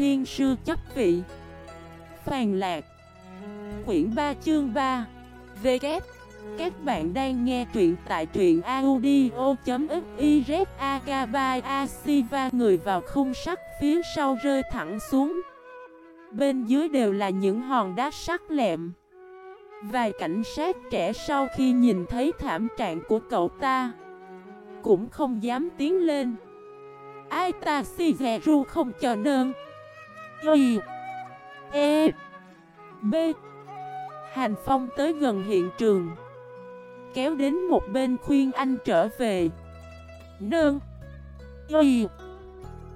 thiên sư chấp vị. Phàn lạc. Quyển 3 chương 3 V Các bạn đang nghe truyện tại truyện audio.xyz AK3AC người vào khung sắt phía sau rơi thẳng xuống. Bên dưới đều là những hòn đá sắc lẹm. Vài cảnh sát trẻ sau khi nhìn thấy thảm trạng của cậu ta, Cũng không dám tiến lên. Ai ta si dè ru không chờ nơn Y E. B. Hành Phong tới gần hiện trường. Kéo đến một bên khuyên anh trở về. Nương, Y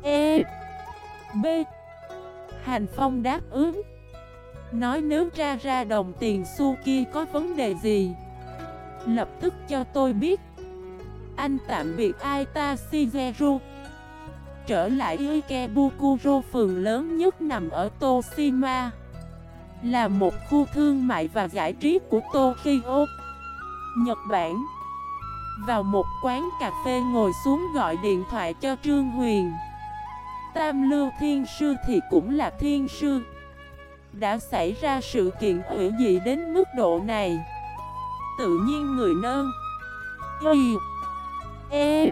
E. B. Hành Phong đáp ứng. Nói nếu ra ra đồng tiền xu kia có vấn đề gì? Lập tức cho tôi biết. Anh tạm biệt Aita Shigeru. Trở lại Ikebukuro phường lớn nhất nằm ở Toshima, Là một khu thương mại và giải trí của Tokyo, Nhật Bản. Vào một quán cà phê ngồi xuống gọi điện thoại cho Trương Huyền. Tam Lưu Thiên Sư thì cũng là Thiên Sư. Đã xảy ra sự kiện hữu dị đến mức độ này. Tự nhiên người nơn Y. E.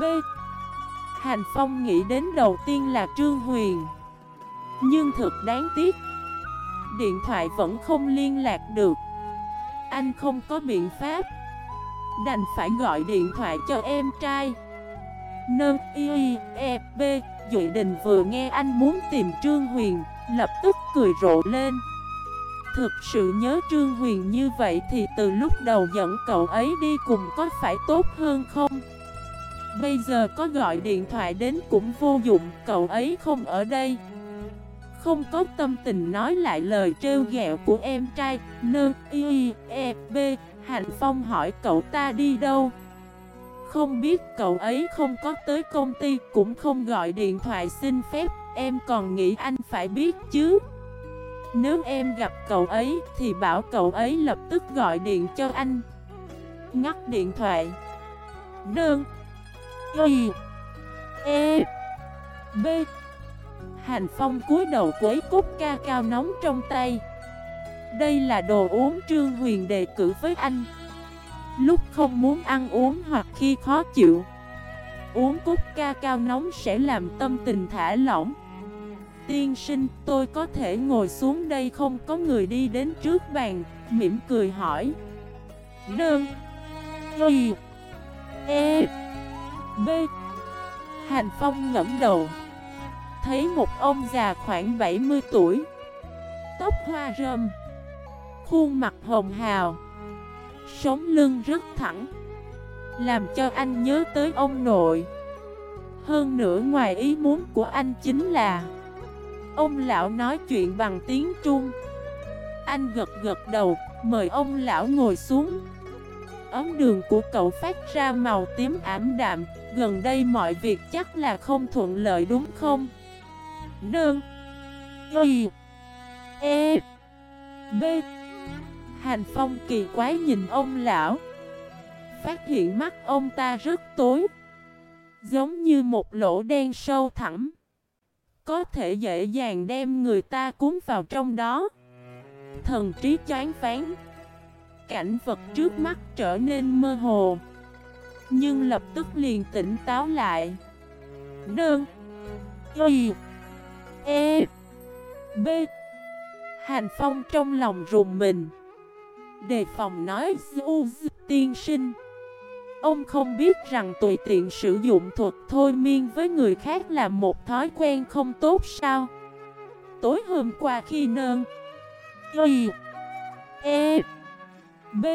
B. Hành Phong nghĩ đến đầu tiên là Trương Huyền. Nhưng thực đáng tiếc, Điện thoại vẫn không liên lạc được. Anh không có biện pháp. Đành phải gọi điện thoại cho em trai. Nơ y e b Duy Đình vừa nghe anh muốn tìm Trương Huyền, Lập tức cười rộ lên. Thực sự nhớ Trương Huyền như vậy Thì từ lúc đầu dẫn cậu ấy đi cùng có phải tốt hơn không? Bây giờ có gọi điện thoại đến cũng vô dụng, Cậu ấy không ở đây. Không có tâm tình nói lại lời trêu ghẹo của em trai Nơ y e b. Hành Phong hỏi cậu ta đi đâu? Không biết, cậu ấy không có tới công ty, Cũng không gọi điện thoại xin phép. Em còn nghĩ anh phải biết chứ? Nếu em gặp cậu ấy Thì bảo cậu ấy lập tức gọi điện cho anh. Ngắt điện thoại. Đơn Y E B Hành Phong cúi đầu quấy cúc ca cao nóng trong tay. Đây là đồ uống Trương Huyền đề cử với anh. Lúc không muốn ăn uống hoặc khi khó chịu, Uống cúc ca cao nóng sẽ làm tâm tình thả lỏng. Tiên sinh, tôi có thể ngồi xuống đây không? Có người đi đến trước bàn, Mỉm cười hỏi. Đơn, Y E. B. Hành Phong ngẫm đầu, Thấy một ông già khoảng 70 tuổi, Tóc hoa râm, Khuôn mặt hồng hào, Sống lưng rất thẳng, Làm cho anh nhớ tới ông nội. Hơn nữa ngoài ý muốn của anh chính là, Ông lão nói chuyện bằng tiếng Trung. Anh gật gật đầu, Mời ông lão ngồi xuống ấm đường của cậu phát ra màu tím ảm đạm. Gần đây mọi việc chắc là không thuận lợi đúng không? Đơn Y. E. B. Hành Phong kỳ quái nhìn ông lão. Phát hiện mắt ông ta rất tối. Giống như một lỗ đen sâu thẳm. Có thể dễ dàng đem người ta cuốn vào trong đó. Thần trí choáng phán Cảnh vật trước mắt trở nên mơ hồ. Nhưng lập tức liền tỉnh táo lại. Đơn Y. E. B. Hành Phong trong lòng rùng mình. Đề phòng nói Du tiên sinh. Ông không biết rằng tùy tiện sử dụng thuật thôi miên với người khác là một thói quen không tốt sao? Tối hôm qua khi nơn Y. E. B.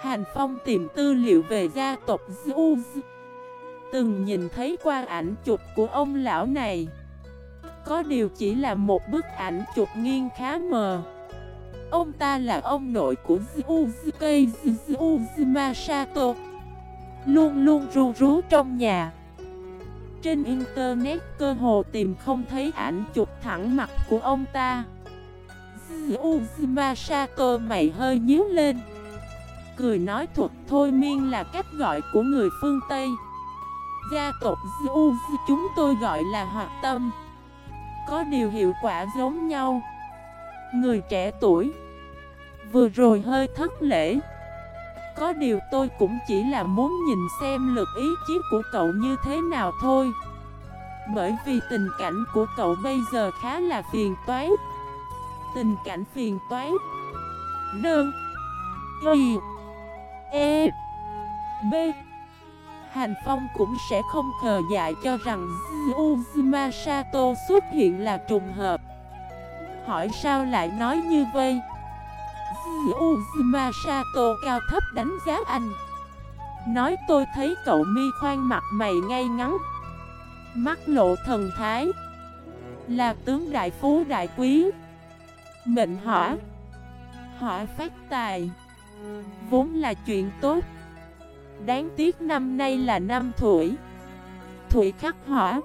Hàn Phong tìm tư liệu về gia tộc Zeus Từng nhìn thấy qua ảnh chụp của ông lão này. Có điều chỉ là một bức ảnh chụp nghiêng khá mờ. Ông ta là ông nội của Zuzuke Masato Luôn luôn ru rú trong nhà. Trên internet cơ hồ tìm không thấy ảnh chụp thẳng mặt của ông ta. Uzuma mày hơi nhíu lên. Cười nói thuật thôi miên là cách gọi của người phương Tây. Gia tộc Uz chúng tôi gọi là hoạt tâm. Có điều hiệu quả giống nhau. Người trẻ tuổi, Vừa rồi hơi thất lễ. Có điều tôi cũng chỉ là muốn nhìn xem lực ý chí của cậu như thế nào thôi. Bởi vì tình cảnh của cậu bây giờ khá là phiền toái. Tình cảnh phiền toái. Đơn. Y E. B. Hành Phong cũng sẽ không khờ dại cho rằng Uzuma Sato xuất hiện là trùng hợp. Hỏi sao lại nói như vậy? Uzuma Sato cao thấp đánh giá anh. Nói tôi thấy cậu mi khoan mặt mày ngay ngắn. Mắt lộ thần thái. Là tướng đại phú đại quý. Mệnh hỏa Hỏa phát tài. Vốn là chuyện tốt. Đáng tiếc năm nay là năm thủy Thủy khắc hỏa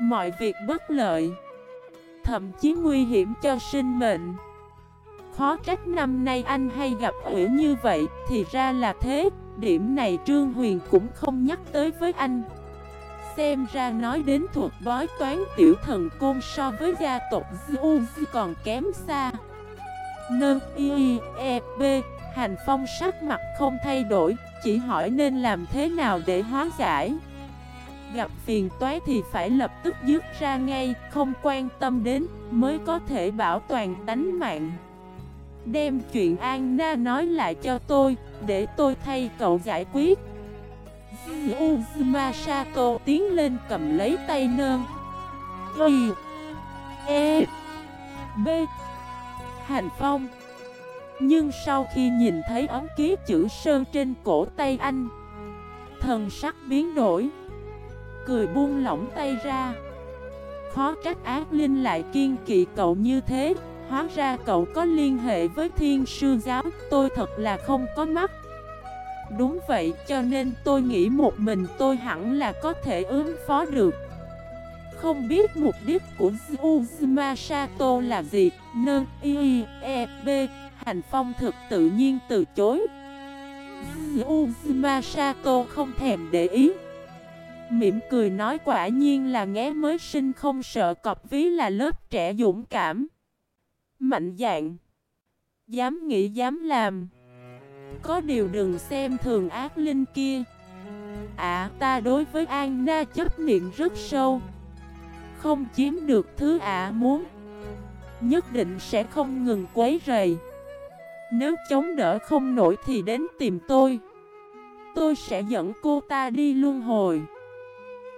Mọi việc bất lợi. Thậm chí nguy hiểm cho sinh mệnh. Khó trách năm nay anh hay gặp ủy như vậy Thì ra là thế. Điểm này Trương Huyền cũng không nhắc tới với anh. Xem ra nói đến thuật bói toán tiểu thần côn so với gia tộc Zeus còn kém xa. Nơ y e b, Hành phong sắc mặt không thay đổi, Chỉ hỏi nên làm thế nào để hóa giải. Gặp phiền toái thì phải lập tức dứt ra ngay, Không quan tâm đến, Mới có thể bảo toàn tánh mạng. Đem chuyện An Na nói lại cho tôi, Để tôi thay cậu giải quyết. Uzuma tiến lên cầm lấy tay nơn. Y E B. Hành Phong. Nhưng sau khi nhìn thấy ấm ký chữ sơn trên cổ tay anh, Thần sắc biến đổi. Cười buông lỏng tay ra. Khó trách ác linh lại kiên kỵ cậu như thế. Hóa ra cậu có liên hệ với thiên sư giáo. Tôi thật là không có mắt. Đúng vậy, cho nên tôi nghĩ một mình tôi hẳn là có thể ứng phó được. Không biết mục đích của Uzuma Sato là gì Nơ y e b, Hành phong thực tự nhiên từ chối. Uzuma Sato không thèm để ý. Mỉm cười nói quả nhiên là nghé mới sinh không sợ cọp ví là lớp trẻ dũng cảm. Mạnh dạng. Dám nghĩ dám làm. Có điều đừng xem thường ác linh kia. À ta đối với An Na chấp niệm rất sâu. Không chiếm được thứ ả muốn, Nhất định sẽ không ngừng quấy rầy. Nếu chống đỡ không nổi thì đến tìm tôi. Tôi sẽ dẫn cô ta đi luân hồi.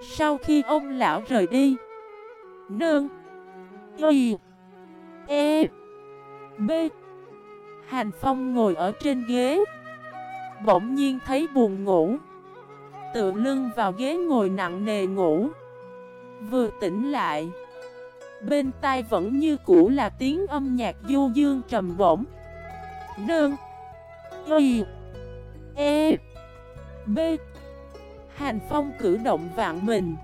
Sau khi ông lão rời đi, Nương, Y E B Hành Phong ngồi ở trên ghế. Bỗng nhiên thấy buồn ngủ. Tự lưng vào ghế ngồi nặng nề ngủ. Vừa tỉnh lại, Bên tai vẫn như cũ là tiếng âm nhạc du dương trầm bổng. Đơn Y E B. Hành Phong cử động vạn mình.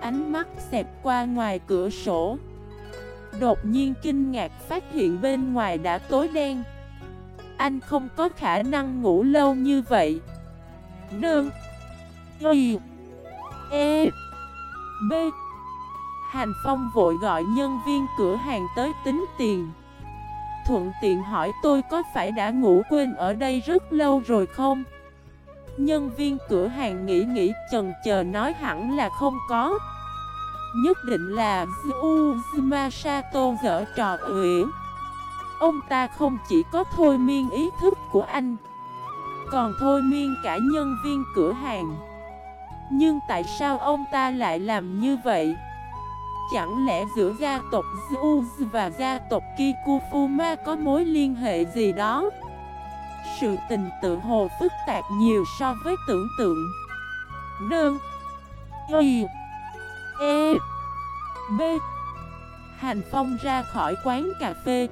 Ánh mắt xẹp qua ngoài cửa sổ. Đột nhiên kinh ngạc phát hiện bên ngoài đã tối đen. Anh không có khả năng ngủ lâu như vậy. Nương. Y. E. B. Hành Phong vội gọi nhân viên cửa hàng tới tính tiền. Thuận tiện hỏi tôi có phải đã ngủ quên ở đây rất lâu rồi không? Nhân viên cửa hàng nghĩ nghĩ, chần chờ nói hẳn là không có. Nhất định là Uzuma Sato dở trò uyển. Ông ta không chỉ có thôi miên ý thức của anh, Còn thôi miên cả nhân viên cửa hàng. Nhưng tại sao ông ta lại làm như vậy? Chẳng lẽ giữa gia tộc Zeus và gia tộc Kikufuma có mối liên hệ gì đó? Sự tình tự hồ phức tạp nhiều so với tưởng tượng. Đơn Y. E B. Hành Phong ra khỏi quán cà phê.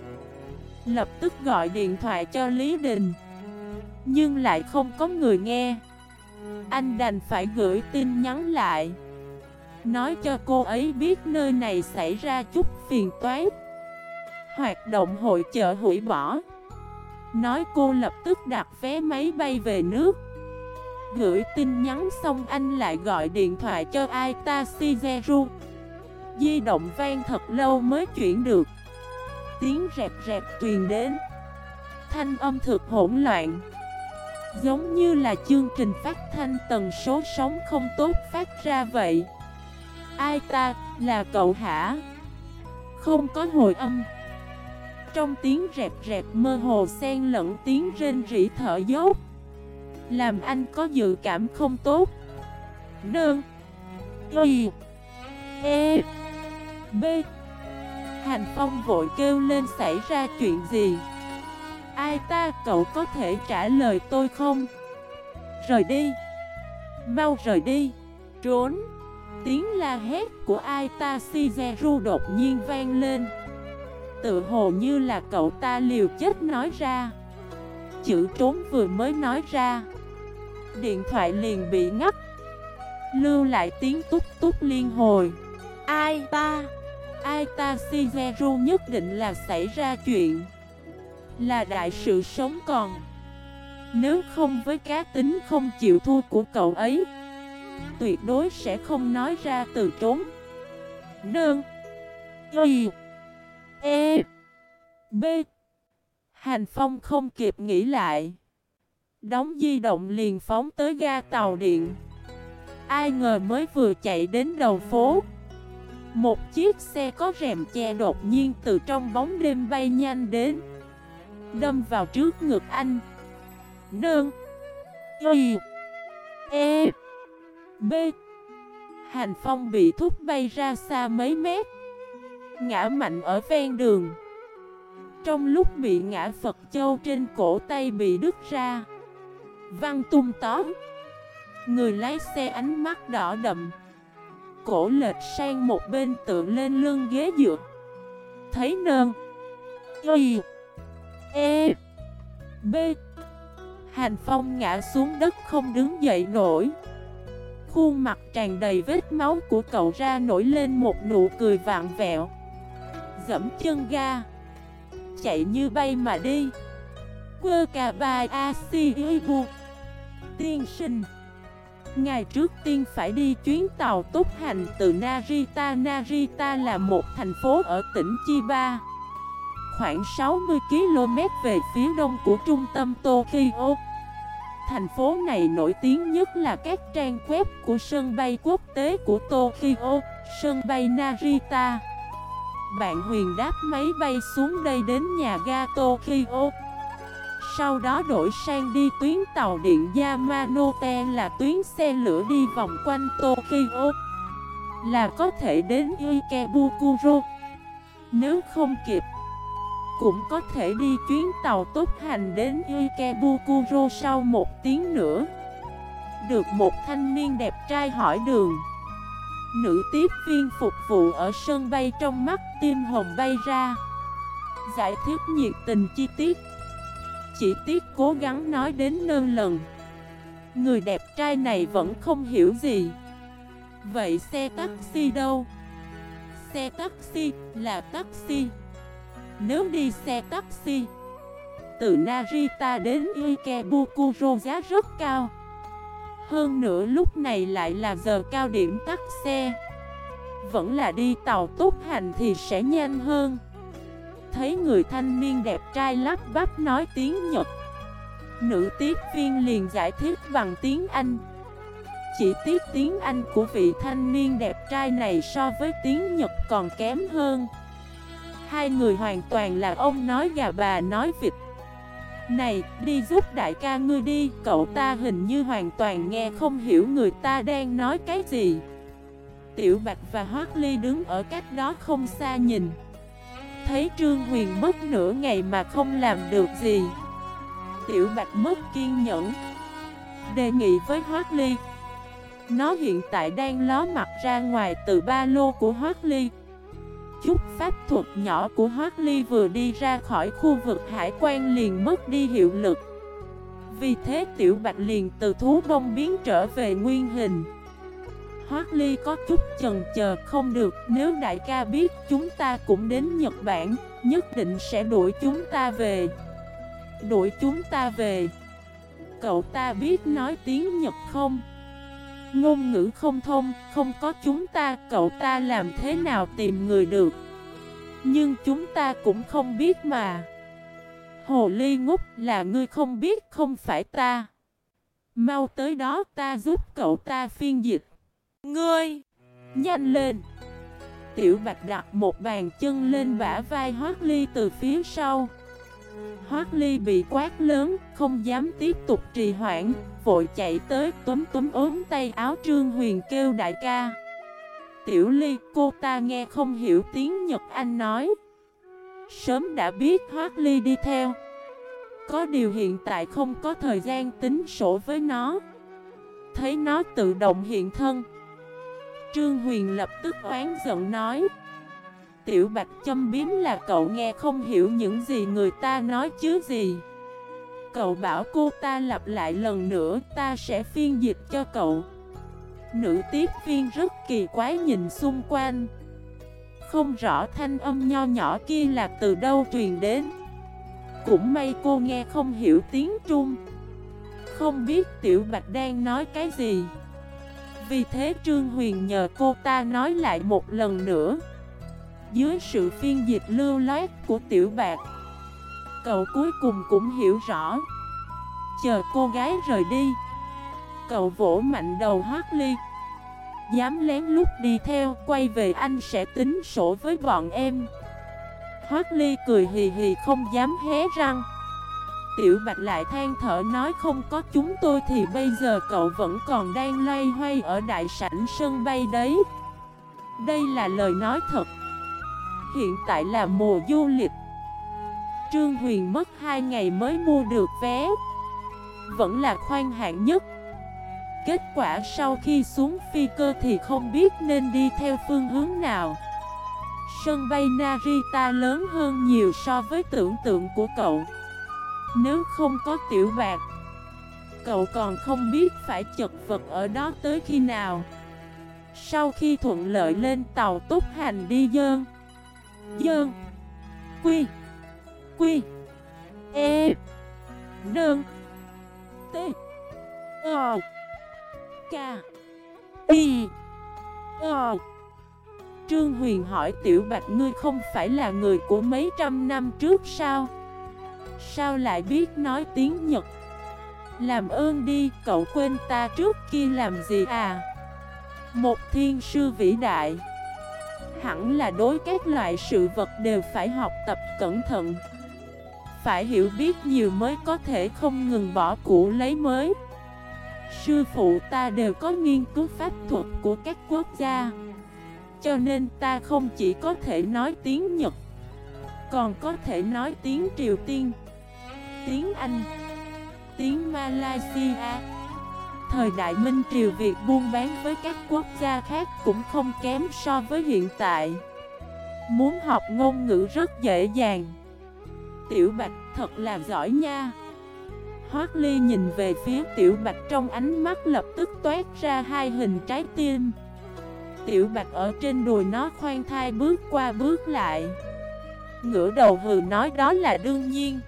Lập tức gọi điện thoại cho Lý Đình. Nhưng lại không có người nghe. Anh đành phải gửi tin nhắn lại. Nói cho cô ấy biết nơi này xảy ra chút phiền toái. Hoạt động hội chợ hủy bỏ. Nói cô lập tức đặt vé máy bay về nước. Gửi tin nhắn xong anh lại gọi điện thoại cho Aita Shigeru. Di động vang thật lâu mới chuyển được. Tiếng rẹp rẹp truyền đến. Thanh âm thực hỗn loạn. Giống như là chương trình phát thanh tần số sóng không tốt phát ra vậy. Ai ta, là cậu hả? Không có hồi âm. Trong tiếng rẹp rẹp mơ hồ xen lẫn tiếng rên rỉ thở dốc. Làm anh có dự cảm không tốt. Nương. Y. E. B. Hành Phong vội kêu lên xảy ra chuyện gì? Ai ta, cậu có thể trả lời tôi không? Rời đi. Mau rời đi. Trốn. Tiếng la hét của ai ta Shigeru đột nhiên vang lên. Tự hồ như là cậu ta liều chết nói ra. Chữ trốn vừa mới nói ra. Điện thoại liền bị ngắt. Lưu lại tiếng túc túc liên hồi. Ai ta? Ai ta? Shigeru nhất định là xảy ra chuyện. Là đại sự sống còn. Nếu không với cá tính không chịu thua của cậu ấy, Tuyệt đối sẽ không nói ra từ trốn Nương. Y. E. B. Hành Phong không kịp nghĩ lại. Đóng di động liền phóng tới ga tàu điện. Ai ngờ mới vừa chạy đến đầu phố. Một chiếc xe có rèm che đột nhiên từ trong bóng đêm bay nhanh đến. Đâm vào trước ngực anh. Nương Y. E. B. Hành Phong bị thúc bay ra xa mấy mét. Ngã mạnh ở ven đường. Trong lúc bị ngã Phật Châu trên cổ tay bị đứt ra. Văn tung tóm. Người lái xe ánh mắt đỏ đậm. Cổ lệch sang một bên tựa lên lưng ghế dựa. Thấy nơn. Y. E. B. Hành Phong ngã xuống đất không đứng dậy nổi. Khuôn mặt tràn đầy vết máu của cậu ra nổi lên một nụ cười vạn vẹo. Dẫm chân ga. Chạy như bay mà đi. Quơ cà bài A-si-i-bu Tiên sinh. Ngày trước tiên phải đi chuyến tàu tốc hành từ Narita. Narita là một thành phố ở tỉnh Chiba Khoảng 60 km về phía đông của trung tâm Tokyo. Thành phố này nổi tiếng nhất là các trang web của sân bay quốc tế của Tokyo, sân bay Narita. Bạn Huyền đáp máy bay xuống đây đến nhà ga Tokyo sau đó đổi sang đi tuyến tàu điện Yamanote là tuyến xe lửa đi vòng quanh Tokyo. Là có thể đến Ikebukuro. Nếu không kịp, Cũng có thể đi chuyến tàu tốc hành đến Ikebukuro sau một tiếng nữa. Được một thanh niên đẹp trai hỏi đường. Nữ tiếp viên phục vụ ở sân bay trong mắt tim hồng bay ra. Giải thích nhiệt tình chi tiết chỉ tiếc cố gắng nói đến nơn lần. Người đẹp trai này vẫn không hiểu gì. Vậy xe taxi đâu? Xe taxi là taxi. Nếu đi xe taxi, Từ Narita đến Ikebukuro giá rất cao. Hơn nữa lúc này lại là giờ cao điểm tắt xe. Vẫn là đi tàu tốc hành thì sẽ nhanh hơn. Thấy người thanh niên đẹp trai lắp bắp nói tiếng Nhật. Nữ tiếp viên liền giải thích bằng tiếng Anh. Chỉ tiếc tiếng Anh của vị thanh niên đẹp trai này so với tiếng Nhật còn kém hơn. Hai người hoàn toàn là ông nói gà bà nói vịt. Này, đi giúp đại ca ngươi đi Cậu ta hình như hoàn toàn nghe không hiểu người ta đang nói cái gì. Tiểu Bạch và Hoác Ly đứng ở cách đó không xa nhìn. Thấy Trương Huyền mất nửa ngày mà không làm được gì. Tiểu Bạch mất kiên nhẫn, Đề nghị với Hoác Ly. Nó hiện tại đang ló mặt ra ngoài từ ba lô của Hoác Ly. Chút pháp thuật nhỏ của Hoác Ly vừa đi ra khỏi khu vực hải quan liền mất đi hiệu lực. Vì thế Tiểu Bạch liền từ thú bông biến trở về nguyên hình. Hoác Ly có chút chần chờ không được. Nếu đại ca biết chúng ta cũng đến Nhật Bản Nhất định sẽ đuổi chúng ta về. Đuổi chúng ta về. Cậu ta biết nói tiếng Nhật không? Ngôn ngữ không thông, không có chúng ta, cậu ta làm thế nào tìm người được? Nhưng chúng ta cũng không biết mà. Hồ ly ngốc là ngươi không biết không phải ta. Mau tới đó ta giúp cậu ta phiên dịch. Ngươi Nhanh lên Tiểu Bạch đặt một bàn chân lên bả vai Hoác Ly từ phía sau Hoác Ly bị quát lớn, không dám tiếp tục trì hoãn, vội chạy tới túm túm ốm tay áo Trương Huyền kêu đại ca. Tiểu Ly, cô ta nghe không hiểu tiếng Nhật Anh nói. Sớm đã biết Hoác Ly đi theo. Có điều hiện tại không có thời gian tính sổ với nó. Thấy nó tự động hiện thân. Trương Huyền lập tức oán giận nói. Tiểu Bạch châm biếm là cậu nghe không hiểu những gì người ta nói chứ gì. Cậu bảo cô ta lặp lại lần nữa, ta sẽ phiên dịch cho cậu. Nữ tiếp viên rất kỳ quái nhìn xung quanh. Không rõ thanh âm nho nhỏ kia là từ đâu truyền đến. Cũng may cô nghe không hiểu tiếng Trung. Không biết Tiểu Bạch đang nói cái gì. Vì thế Trương Huyền nhờ cô ta nói lại một lần nữa. Dưới sự phiên dịch lưu loát của tiểu bạc, Cậu cuối cùng cũng hiểu rõ. Chờ cô gái rời đi, Cậu vỗ mạnh đầu Hoác Ly. Dám lén lút đi theo, Quay về anh sẽ tính sổ với bọn em. Hoác Ly cười hì hì không dám hé răng. Tiểu Bạch lại than thở nói không có chúng tôi thì bây giờ cậu vẫn còn đang loay hoay ở đại sảnh sân bay đấy. Đây là lời nói thật. Hiện tại là mùa du lịch. Trương Huyền mất 2 ngày mới mua được vé. Vẫn là khoan hạng nhất. Kết quả sau khi xuống phi cơ thì không biết nên đi theo phương hướng nào. Sân bay Narita lớn hơn nhiều so với tưởng tượng của cậu. Nếu không có tiểu bạc, Cậu còn không biết phải chật vật ở đó tới khi nào Sau khi thuận lợi lên tàu túc hành đi dơn Dơn, Quy Quy E Đơn T, O, K Y o Trương Huyền hỏi Tiểu Bạch ngươi không phải là người của mấy trăm năm trước sao? Sao lại biết nói tiếng Nhật? Làm ơn đi, cậu quên ta trước kia làm gì à? Một thiên sư vĩ đại. Hẳn là đối các loại sự vật đều phải học tập cẩn thận. Phải hiểu biết nhiều mới có thể không ngừng bỏ cũ lấy mới. Sư phụ ta đều có nghiên cứu pháp thuật của các quốc gia. Cho nên ta không chỉ có thể nói tiếng Nhật Còn có thể nói tiếng Triều Tiên. Tiếng Anh, Tiếng Malaysia. Thời đại Minh Triều Việt buôn bán với các quốc gia khác cũng không kém so với hiện tại. Muốn học ngôn ngữ rất dễ dàng. Tiểu Bạch thật là giỏi nha. Hoác Ly nhìn về phía Tiểu Bạch trong ánh mắt lập tức toát ra hai hình trái tim. Tiểu Bạch ở trên đùi nó khoan thai bước qua bước lại. Ngửa đầu hừ nói đó là đương nhiên.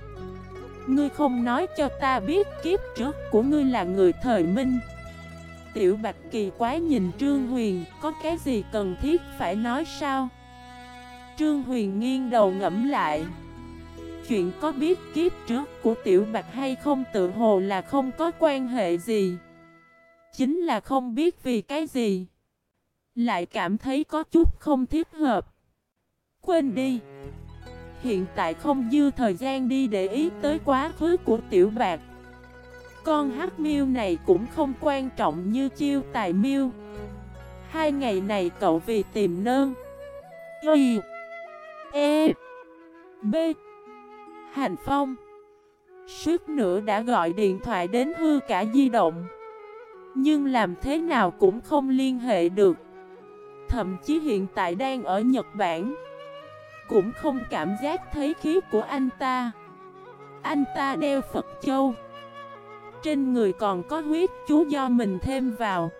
Ngươi không nói cho ta biết kiếp trước của ngươi là người thời minh. Tiểu Bạch kỳ quái nhìn Trương Huyền, Có cái gì cần thiết phải nói sao? Trương Huyền nghiêng đầu ngẫm lại. Chuyện có biết kiếp trước của Tiểu Bạch hay không tự hồ là không có quan hệ gì. Chính là không biết vì cái gì. Lại cảm thấy có chút không thiết hợp. Quên đi. Hiện tại không dư thời gian đi để ý tới quá khứ của tiểu bạc. Con hát miêu này cũng không quan trọng như chiêu tài miêu. Hai ngày này cậu vì tìm nơn. Y E B, Hành Phong. Suốt nữa đã gọi điện thoại đến hư cả di động. Nhưng làm thế nào cũng không liên hệ được. Thậm chí hiện tại đang ở Nhật Bản cũng không cảm giác thấy khí của anh ta. Anh ta đeo Phật Châu. Trên người còn có huyết chú do mình thêm vào.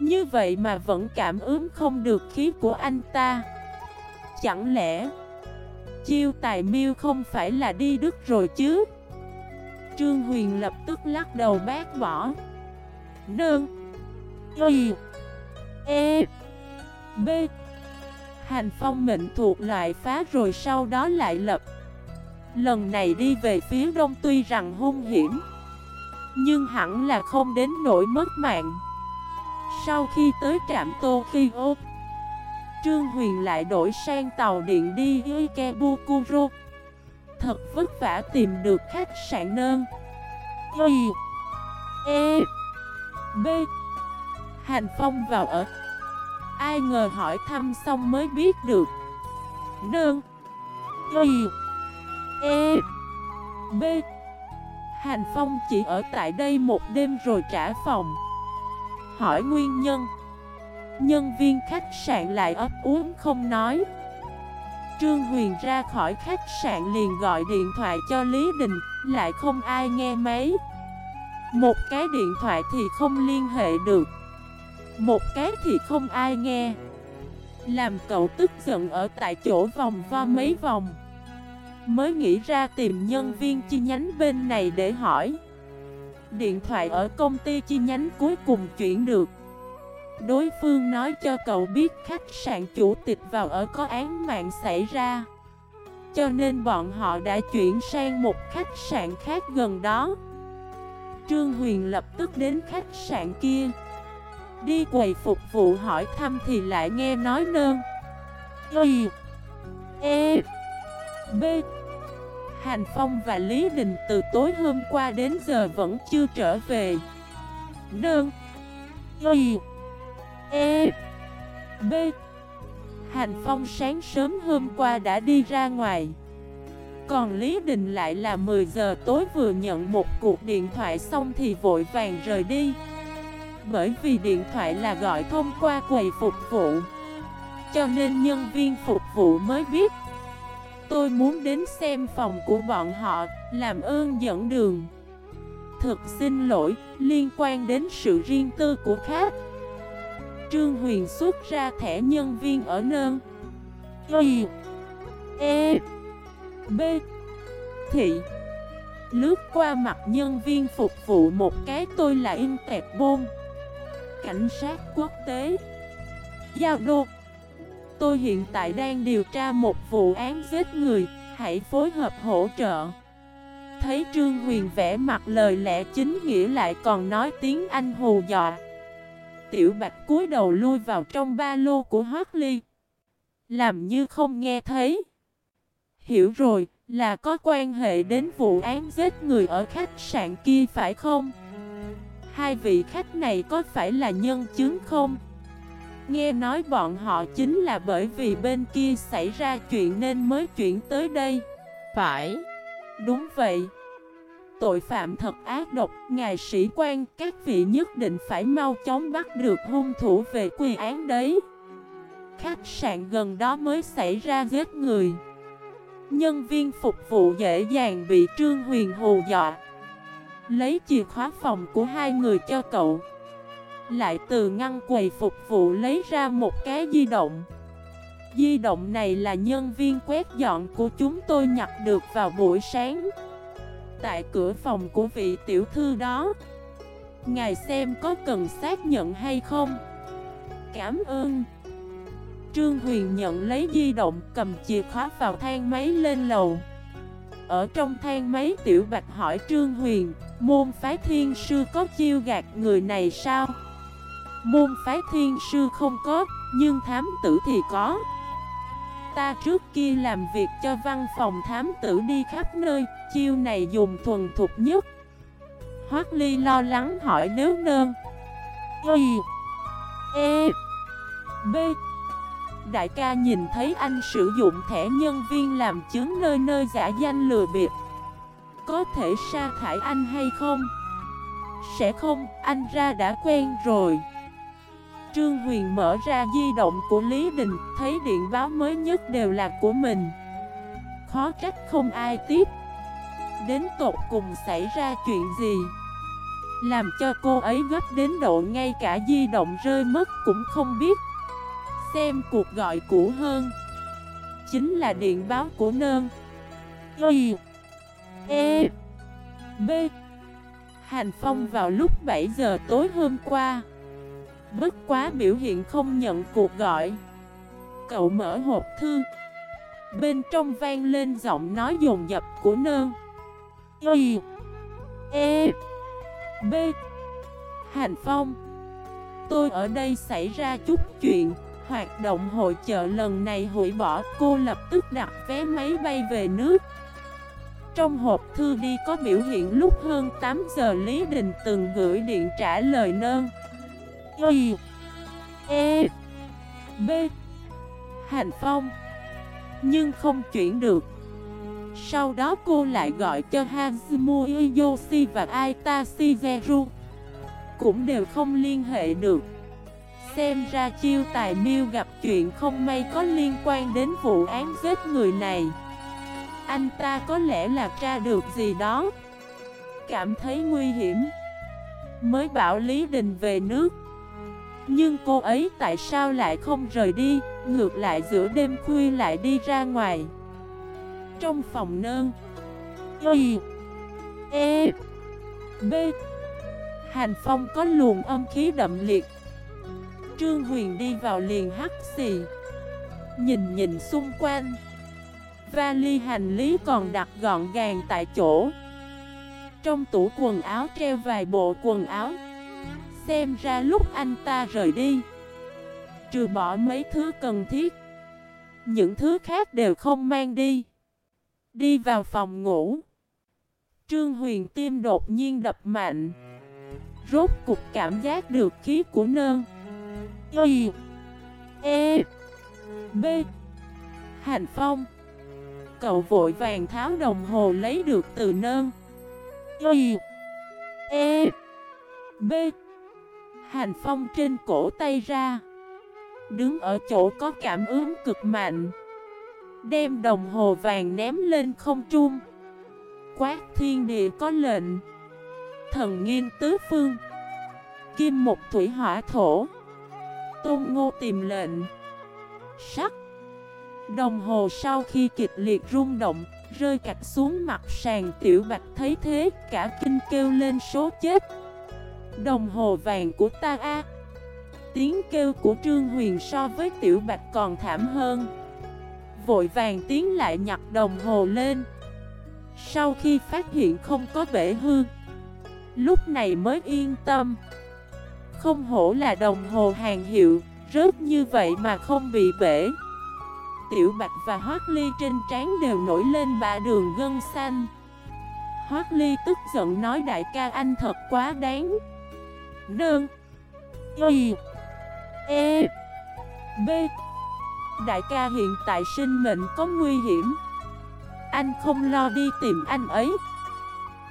Như vậy mà vẫn cảm ứng không được khí của anh ta. Chẳng lẽ Chiêu tài miêu không phải là đi Đức rồi chứ? Trương Huyền lập tức lắc đầu bác bỏ. Nương. Y. E. B. Hành phong mệnh thuộc loại phá rồi sau đó lại lập. Lần này đi về phía đông tuy rằng hung hiểm Nhưng hẳn là không đến nỗi mất mạng. Sau khi tới trạm tô phi ô, Trương Huyền lại đổi sang tàu điện đi Ikebukuro Thật vất vả tìm được khách sạn nơn. Y E B. Hành Phong vào ở Ai ngờ hỏi thăm xong mới biết được. Nương. Y E. B. Hành Phong chỉ ở tại đây một đêm rồi trả phòng. Hỏi nguyên nhân. Nhân viên khách sạn lại ấp uống không nói. Trương Huyền ra khỏi khách sạn liền gọi điện thoại cho Lý Đình, Lại không ai nghe máy. Một cái điện thoại thì không liên hệ được. Một cái thì không ai nghe. Làm cậu tức giận ở tại chỗ vòng vo mấy vòng. Mới nghĩ ra tìm nhân viên chi nhánh bên này để hỏi. Điện thoại ở công ty chi nhánh cuối cùng chuyển được. Đối phương nói cho cậu biết khách sạn chủ tịch vào ở có án mạng xảy ra. Cho nên bọn họ đã chuyển sang một khách sạn khác gần đó. Trương Huyền lập tức đến khách sạn kia. Đi quầy phục vụ hỏi thăm thì lại nghe nói nơn. Y E B. Hành Phong và Lý Đình từ tối hôm qua đến giờ vẫn chưa trở về. Nơn. Y E B. Hành Phong sáng sớm hôm qua đã đi ra ngoài. Còn Lý Đình lại là 10 giờ tối vừa nhận một cuộc điện thoại xong thì vội vàng rời đi. Bởi vì điện thoại là gọi thông qua quầy phục vụ. Cho nên nhân viên phục vụ mới biết. Tôi muốn đến xem phòng của bọn họ, làm ơn dẫn đường. Thực xin lỗi, liên quan đến sự riêng tư của khách. Trương Huyền xuất ra thẻ nhân viên ở nơn. Y E B Thị Lướt qua mặt nhân viên phục vụ một cái tôi là in tẹp Interpol Cảnh sát quốc tế Giao đô Tôi hiện tại đang điều tra một vụ án giết người Hãy phối hợp hỗ trợ Thấy Trương Huyền vẽ mặt lời lẽ chính nghĩa lại còn nói tiếng Anh hù dọa Tiểu Bạch cúi đầu lui vào trong ba lô của Hoác Ly. Làm như không nghe thấy. Hiểu rồi, là có quan hệ đến vụ án giết người ở khách sạn kia phải không? Hai vị khách này có phải là nhân chứng không? Nghe nói bọn họ chính là bởi vì bên kia xảy ra chuyện nên mới chuyển tới đây. Phải. Đúng vậy tội phạm thật ác độc, ngài sĩ quan, các vị nhất định phải mau chóng bắt được hung thủ về quy án đấy. Khách sạn gần đó mới xảy ra giết người. Nhân viên phục vụ dễ dàng bị Trương Huyền hù dọa. Lấy chìa khóa phòng của hai người cho cậu. Lại từ ngăn quầy phục vụ lấy ra một cái di động. Di động này là nhân viên quét dọn của chúng tôi nhặt được vào buổi sáng. Tại cửa phòng của vị tiểu thư đó. Ngài xem có cần xác nhận hay không? Cảm ơn. Trương Huyền nhận lấy di động cầm chìa khóa vào thang máy lên lầu. Ở trong thang máy, tiểu bạch hỏi Trương Huyền. Môn phái thiên sư có chiêu gạt người này sao Môn phái thiên sư không có Nhưng thám tử thì có Ta trước kia làm việc cho văn phòng thám tử đi khắp nơi, chiêu này dùng thuần thục nhất. Hoác Ly lo lắng hỏi nếu nơn. Y E B Đại ca nhìn thấy anh sử dụng thẻ nhân viên làm chứng nơi nơi giả danh lừa bịp có thể sa thải anh hay không? Sẽ không, anh ra đã quen rồi Trương Huyền mở ra di động của Lý Đình, thấy điện báo mới nhất đều là của mình. Khó trách không ai tiếp. Đến tột cùng xảy ra chuyện gì? Làm cho cô ấy gấp đến độ ngay cả di động rơi mất cũng không biết. Xem cuộc gọi cũ hơn. Chính là điện báo của nơn. Y E B. Hành Phong vào lúc 7 giờ tối hôm qua. Bất quá biểu hiện không nhận cuộc gọi. Cậu mở hộp thư. Bên trong vang lên giọng nói dồn dập của nơn Y E B. Hành Phong, Tôi ở đây xảy ra chút chuyện. Hoạt động hội chợ lần này hủy bỏ. Cô lập tức đặt vé máy bay về nước. Trong hộp thư đi có biểu hiện lúc hơn 8 giờ Lý Đình từng gửi điện trả lời nơn. Y E B. Hành Phong. Nhưng không chuyển được. Sau đó cô lại gọi cho Hazumu Yoshi và Aita Shigeru Cũng đều không liên hệ được. Xem ra chiêu tài miêu gặp chuyện không may có liên quan đến vụ án giết người này. Anh ta có lẽ là tra được gì đó. Cảm thấy nguy hiểm. Mới bảo Lý Đình về nước. Nhưng cô ấy tại sao lại không rời đi, Ngược lại giữa đêm khuya lại đi ra ngoài? Trong phòng nơn. Y E B. Hành phong có luồng âm khí đậm liệt. Trương Huyền đi vào liền hắt xì. Nhìn nhìn xung quanh. Vali hành lý còn đặt gọn gàng tại chỗ. Trong tủ quần áo treo vài bộ quần áo. Xem ra lúc anh ta rời đi, Trừ bỏ mấy thứ cần thiết, Những thứ khác đều không mang đi. Đi vào phòng ngủ. Trương Huyền tim đột nhiên đập mạnh. Rốt cục cảm giác được khí của nơn. Y E B. Hành Phong. Cậu vội vàng tháo đồng hồ lấy được từ nơm. Y E B. Hành Phong trên cổ tay ra. Đứng ở chỗ có cảm ứng cực mạnh. Đem đồng hồ vàng ném lên không trung. Quát thiên địa có lệnh. Thần nghiên tứ phương. Kim một thủy hỏa thổ. Tôn Ngô tìm lệnh. Sắc Đồng hồ sau khi kịch liệt rung động Rơi cạch xuống mặt sàn tiểu bạch thấy thế Cả kinh kêu lên số chết. Đồng hồ vàng của ta a. Tiếng kêu của Trương Huyền so với tiểu bạch còn thảm hơn. Vội vàng tiến lại nhặt đồng hồ lên. Sau khi phát hiện không có bể hư Lúc này mới yên tâm. Không hổ là đồng hồ hàng hiệu, rớt như vậy mà không bị bể. Tiểu Bạch và Hoác Ly trên trán đều nổi lên ba đường gân xanh. Hoác Ly tức giận nói, đại ca, anh thật quá đáng. Đơn Y. E. B. Đại ca, hiện tại sinh mệnh có nguy hiểm. Anh không lo đi tìm anh ấy.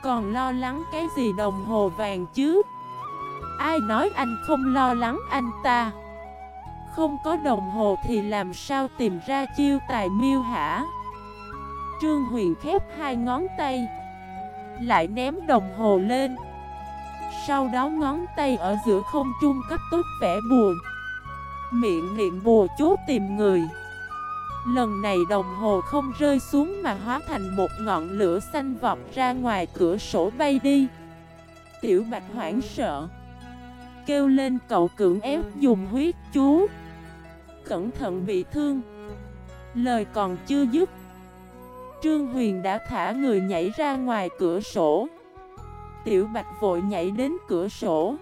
Còn lo lắng cái gì đồng hồ vàng chứ? Ai nói anh không lo lắng anh ta? Không có đồng hồ thì làm sao tìm ra chiêu tài miêu hả? Trương Huyền khép hai ngón tay, Lại ném đồng hồ lên. Sau đó ngón tay ở giữa không trung cấp tốt vẻ buồn Miệng niệm bùa chú tìm người. Lần này đồng hồ không rơi xuống mà hóa thành một ngọn lửa xanh vọt ra ngoài cửa sổ bay đi. Tiểu Bạch hoảng sợ, Kêu lên cậu cưỡng ép dùng huyết chú. Cẩn thận bị thương. Lời còn chưa dứt, Trương Huyền đã thả người nhảy ra ngoài cửa sổ. Tiểu Bạch vội nhảy đến cửa sổ.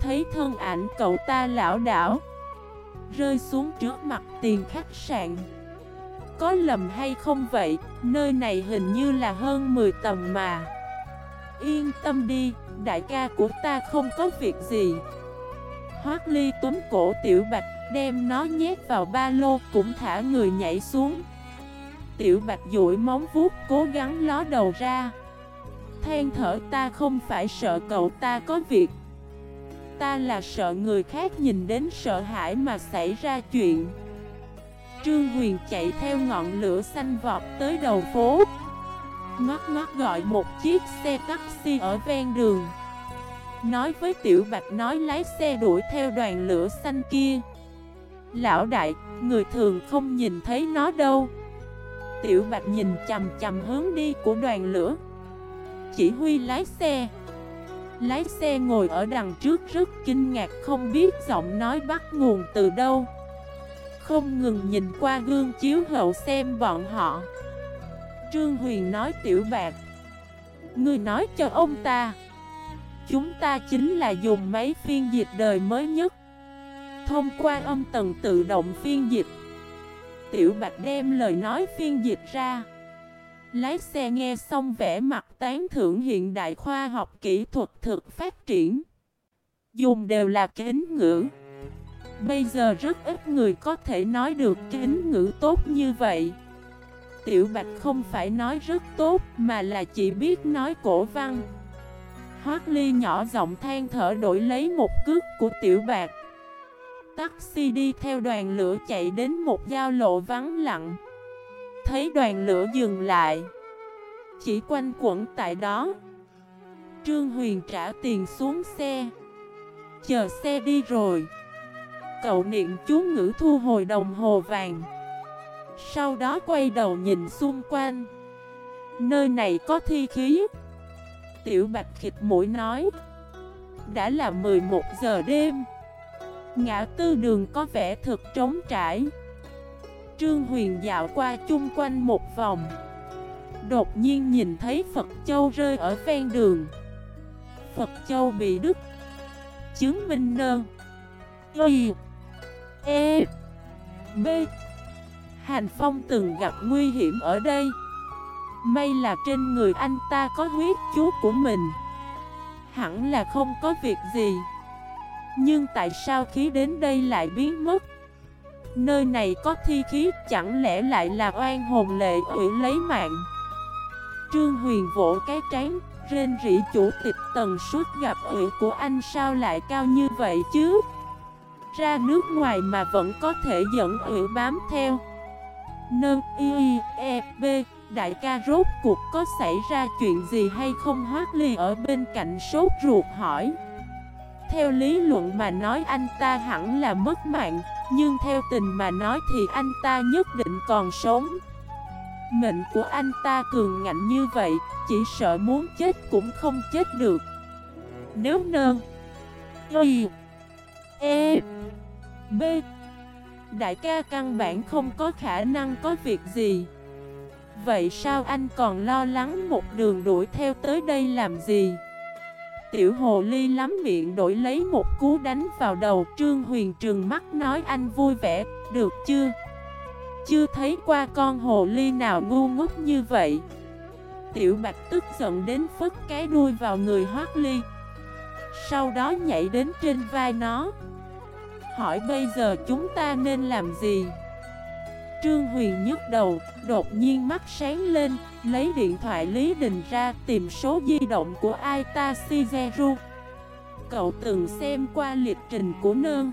Thấy thân ảnh cậu ta lão đảo, Rơi xuống trước mặt tiền khách sạn. Có lầm hay không vậy? Nơi này hình như là hơn 10 tầng mà. Yên tâm đi, đại ca của ta không có việc gì. Hoác ly túm cổ tiểu bạch. Đem nó nhét vào ba lô Cũng thả người nhảy xuống. Tiểu bạch duỗi móng vuốt Cố gắng ló đầu ra. Than thở, ta không phải sợ cậu, ta có việc. Ta là sợ người khác nhìn đến sợ hãi mà xảy ra chuyện. Trương Huyền chạy theo ngọn lửa xanh vọt tới đầu phố. Ngót ngót gọi một chiếc xe taxi ở ven đường. Nói với Tiểu Bạch nói lái xe đuổi theo đoàn lửa xanh kia. Lão đại, người thường không nhìn thấy nó đâu. Tiểu Bạch nhìn chầm chầm hướng đi của đoàn lửa. Chỉ huy lái xe. Lái xe ngồi ở đằng trước rất kinh ngạc không biết giọng nói bắt nguồn từ đâu. Không ngừng nhìn qua gương chiếu hậu xem bọn họ. Trương Huyền nói tiểu bạc Ngươi nói cho ông ta Chúng ta chính là dùng máy phiên dịch đời mới nhất Thông qua âm tần tự động phiên dịch. Tiểu Bạch đem lời nói phiên dịch ra. Lái xe nghe xong vẻ mặt tán thưởng hiện đại khoa học kỹ thuật thực phát triển. Dùng đều là kính ngữ. Bây giờ rất ít người có thể nói được kính ngữ tốt như vậy. Tiểu Bạch không phải nói rất tốt mà là chỉ biết nói cổ văn. Hoác Ly nhỏ giọng than thở đổi lấy một cước của Tiểu Bạch. Taxi đi theo đoàn lửa chạy đến một giao lộ vắng lặng. Thấy đoàn lửa dừng lại. Chỉ quanh quẩn tại đó. Trương Huyền trả tiền xuống xe. Chờ xe đi rồi. Cậu niệm chú ngữ thu hồi đồng hồ vàng. Sau đó quay đầu nhìn xung quanh. Nơi này có thi khí. Tiểu Bạch khịt mũi nói, Đã là 11 giờ đêm. Ngã tư đường có vẻ thực trống trải. Trương Huyền dạo qua chung quanh một vòng. Đột nhiên nhìn thấy Phật Châu rơi ở ven đường. Phật Châu bị đứt. Chứng minh nơn Y. E. B. Hành Phong từng gặp nguy hiểm ở đây. May là trên người anh ta có huyết chú của mình. Hẳn là không có việc gì. Nhưng tại sao khí đến đây lại biến mất? Nơi này có thi khí, chẳng lẽ lại là oan hồn lệ ủy lấy mạng? Trương Huyền vỗ cái trán, Rên rỉ chủ tịch tần suốt gặp ủy của anh sao lại cao như vậy chứ? Ra nước ngoài mà vẫn có thể dẫn ủy bám theo. Nơ, y e b Đại ca rốt cuộc có xảy ra chuyện gì hay không? Hoác Ly ở bên cạnh sốt ruột hỏi. Theo lý luận mà nói anh ta hẳn là mất mạng, Nhưng theo tình mà nói thì anh ta nhất định còn sống. Mệnh của anh ta cường ngạnh như vậy, Chỉ sợ muốn chết cũng không chết được. Nếu nơ, Y E B, Đại ca căn bản không có khả năng có việc gì. Vậy sao anh còn lo lắng một đường đuổi theo tới đây làm gì? Tiểu hồ ly lắm miệng đổi lấy một cú đánh vào đầu Trương Huyền trừng mắt nói anh vui vẻ, được chưa? Chưa thấy qua con hồ ly nào ngu ngốc như vậy Tiểu bạch tức giận đến phất cái đuôi vào người hoác ly Sau đó nhảy đến trên vai nó Hỏi bây giờ chúng ta nên làm gì? Trương Huyền nhức đầu, đột nhiên mắt sáng lên, lấy điện thoại Lý Đình ra tìm số di động của Aita Shigeru. Cậu từng xem qua lịch trình của nương.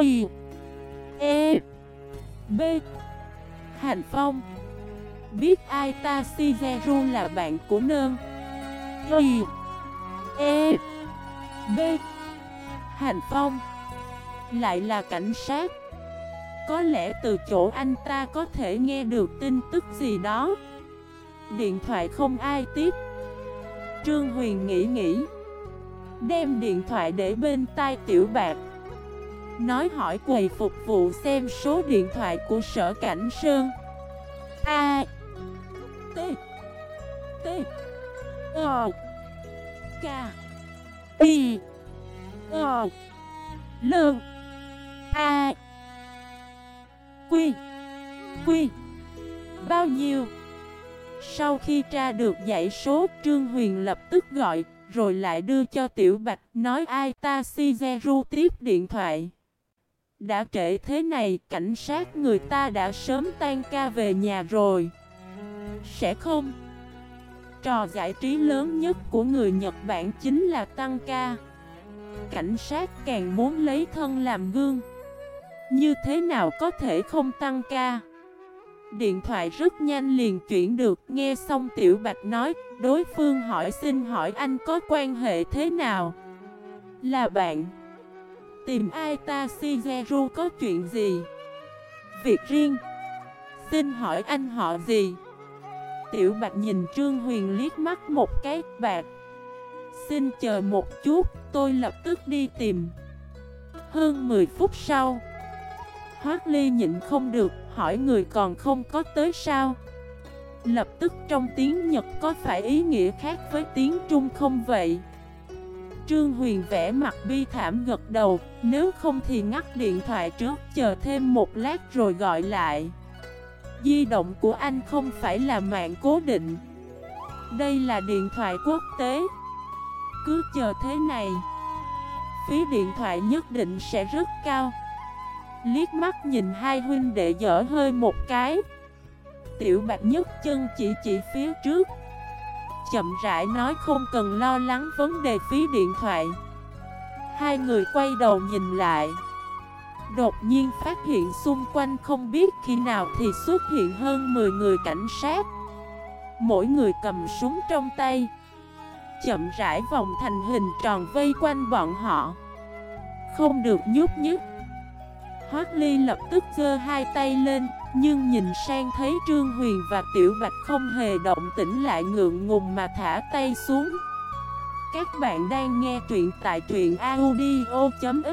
Y E B Hành Phong Biết Aita Shigeru là bạn của nương. Y E B Hành Phong Lại là cảnh sát có lẽ từ chỗ anh ta có thể nghe được tin tức gì đó. Điện thoại không ai tiếp. Trương Huyền nghĩ nghĩ. Đem điện thoại để bên tai tiểu bạc. Nói hỏi quầy phục vụ xem số điện thoại của sở cảnh Sơn. A, T T O K, I ờ, O Lương A. Quy. Quy. Bao nhiêu? Sau khi tra được dãy số, Trương Huyền lập tức gọi, Rồi lại đưa cho Tiểu Bạch, Nói ai ta si ru tiếp điện thoại. Đã trễ thế này, Cảnh sát người ta đã sớm tan ca về nhà rồi. Sẽ không? Trò giải trí lớn nhất của người Nhật Bản chính là tăng ca. Cảnh sát càng muốn lấy thân làm gương như thế nào có thể không tăng ca? Điện thoại rất nhanh liền chuyển được. Nghe xong Tiểu Bạch nói Đối phương hỏi xin hỏi anh có quan hệ thế nào? Là bạn. Tìm ai ta Shigeru có chuyện gì? Việc riêng. Xin hỏi anh họ gì? Tiểu Bạch nhìn Trương Huyền liếc mắt một cái bạc Xin chờ một chút, tôi lập tức đi tìm. Hơn 10 phút sau Hoác Ly nhịn không được, hỏi người còn không có tới sao Lập tức trong tiếng Nhật có phải ý nghĩa khác với tiếng Trung không vậy? Trương Huyền vẽ mặt bi thảm gật đầu, nếu không thì ngắt điện thoại trước chờ thêm một lát rồi gọi lại. Di động của anh không phải là mạng cố định. Đây là điện thoại quốc tế. Cứ chờ thế này, phí điện thoại nhất định sẽ rất cao. Liếc mắt nhìn hai huynh đệ dở hơi một cái. Tiểu bạch nhất chân chỉ chỉ phía trước. Chậm rãi nói không cần lo lắng vấn đề phí điện thoại. Hai người quay đầu nhìn lại. Đột nhiên phát hiện xung quanh không biết khi nào thì xuất hiện hơn 10 người cảnh sát. Mỗi người cầm súng trong tay. Chậm rãi vòng thành hình tròn vây quanh bọn họ. Không được nhúc nhích. Hoác Ly lập tức giơ hai tay lên, nhưng nhìn sang thấy Trương Huyền và Tiểu Bạch không hề động tĩnh lại ngượng ngùng mà thả tay xuống. Các bạn đang nghe truyện tại truyện audio.fif